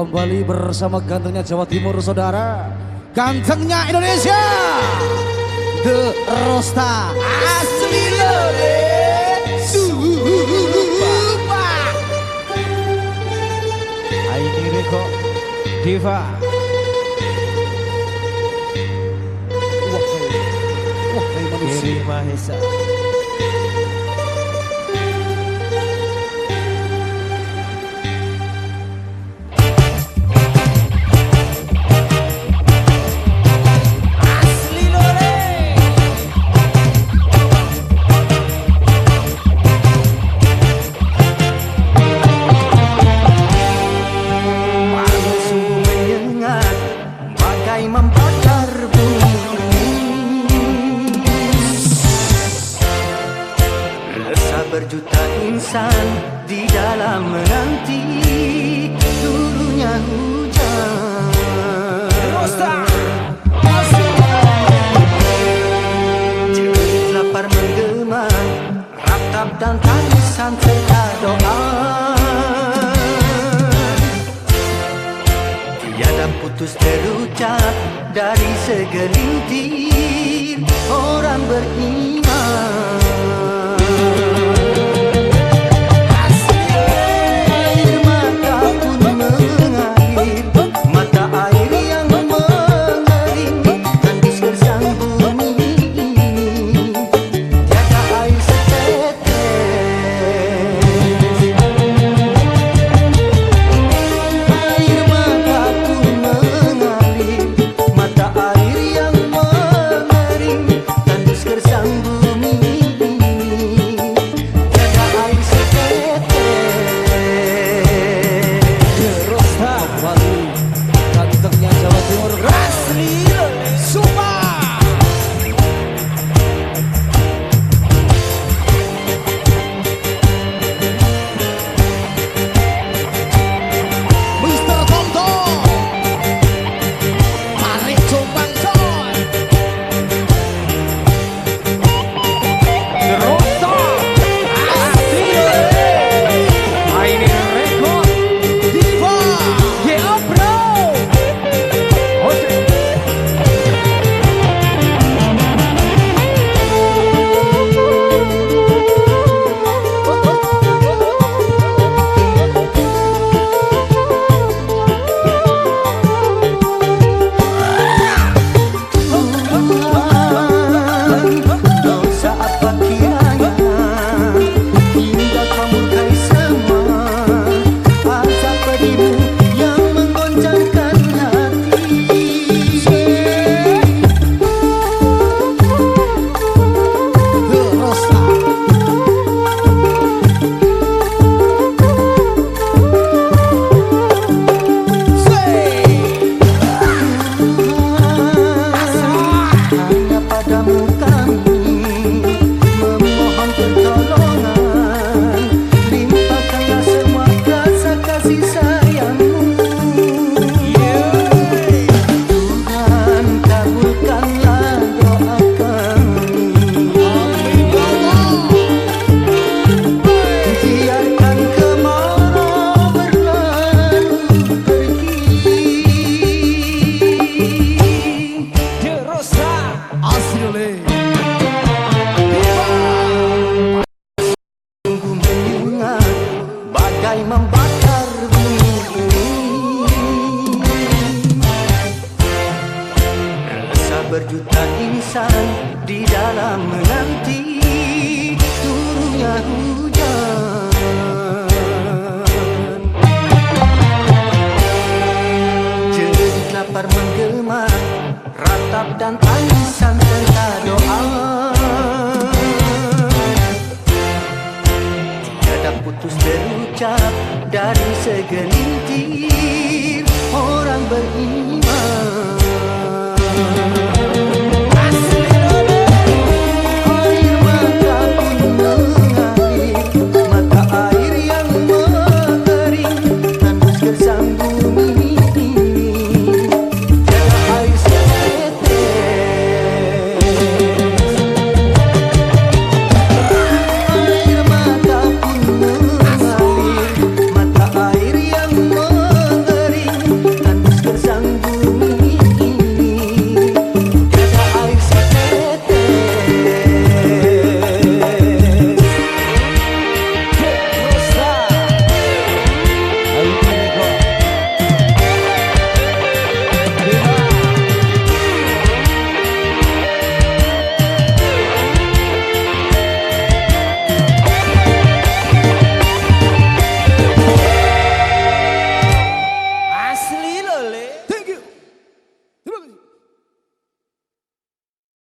kembali bersama gantengnya Jawa Timur saudara. Gantengnya Indonesia. The Rosta. Asli Lore Super Aini Diva. Wah, wah, manusia. Kiri Mahesa berjuta insan Di dalam menanti Turunnya hujan. Jerit lapar menggema Ratap dan tangisan serta doa. Tiada putus terucap dari segelintir Sungguh menyengat Bagai membakar bumi Resah berjuta insan Di dalam menanti Turunnya hujan dari segelintir orang